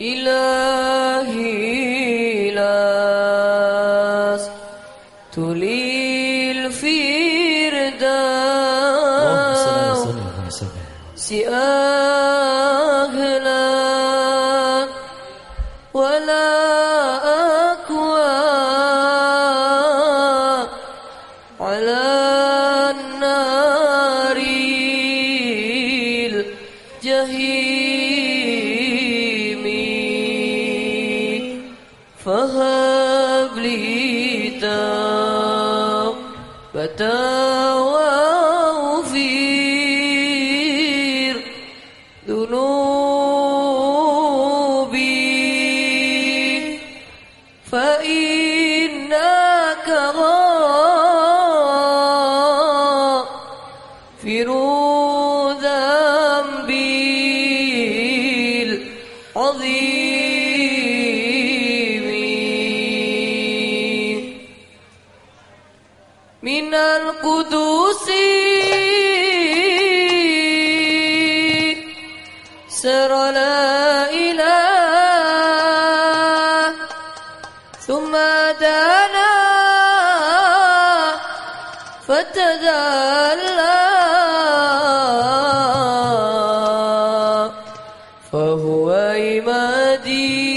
إلهي لاس تليل في اللهم وأغفر ذنوبي فإنك غافر من القدوس. سر لا إله. ثم دنا فتدلى فهو عمادي.